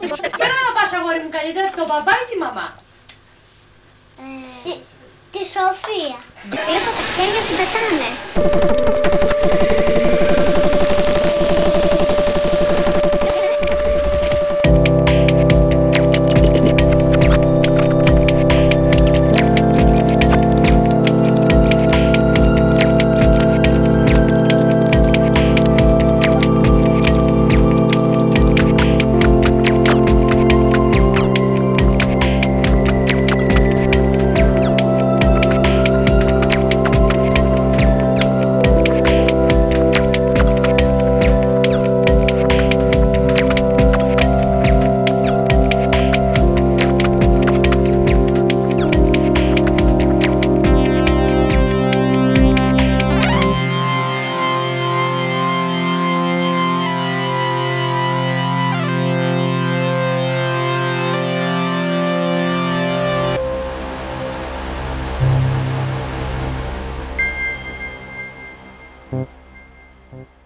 Ποιο να πας αγόρι μου καλύτερα, τον μπαμπά ή τη μαμά. Τη, τη Σοφία. Βλέπω τα χέρια σου πετάνε. Mm-hmm.